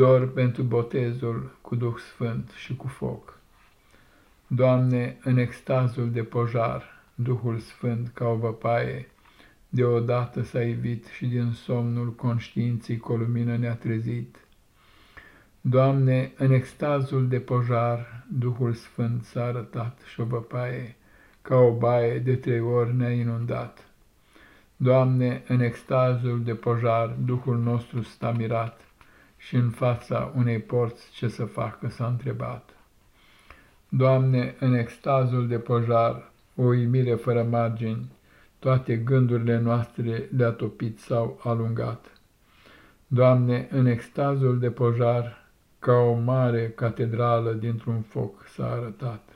dor pentru botezul cu Duh Sfânt și cu foc. Doamne, în extazul de pojar, Duhul Sfânt ca o văpaie, deodată s-a ivit și din somnul conștiinței cu o lumină ne-a trezit. Doamne, în extazul de pojar, Duhul Sfânt s-a arătat și o văpaie, ca o baie de trei ori ne-a inundat. Doamne, în extazul de pojar, Duhul nostru sta mirat și în fața unei porți ce să facă s-a întrebat. Doamne, în extazul de pojar, o uimire fără margini, toate gândurile noastre le-a topit sau alungat. Doamne, în extazul de pojar, ca o mare catedrală dintr-un foc s-a arătat.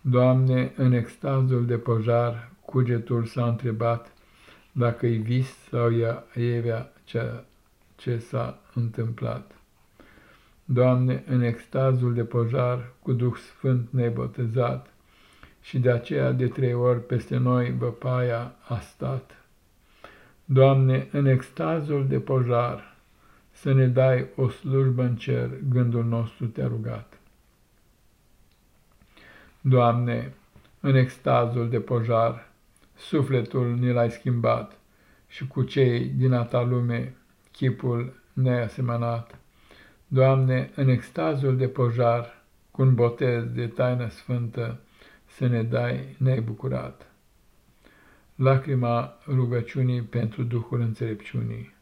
Doamne, în extazul de pojar, cugetul s-a întrebat dacă-i vis sau ea evea ceea ce s-a întâmplat. Doamne, în extazul de pojar, cu Duh Sfânt nebotezat, și de aceea de trei ori peste noi văpaia a stat. Doamne, în extazul de pojar, să ne dai o slujbă în cer, gândul nostru te-a rugat. Doamne, în extazul de pojar, sufletul ne l-ai schimbat și cu cei din a ta lume chipul ne-ai asemănat. Doamne, în extazul de pojar, cu un botez de taină sfântă, să ne dai nebucurat. Lacrima rugăciunii pentru Duhul înțelepciunii.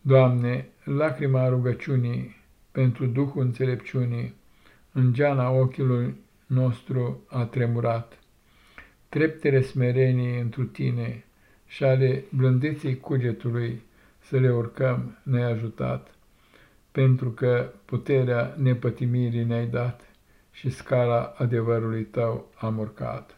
Doamne, lacrima rugăciunii pentru Duhul înțelepciunii, în geana ochiului nostru a tremurat. Treptele smereniei întru tine și ale blândeței cugetului să le urcăm neajutat, pentru că puterea nepătimirii ne-ai dat și scala adevărului tău am urcat.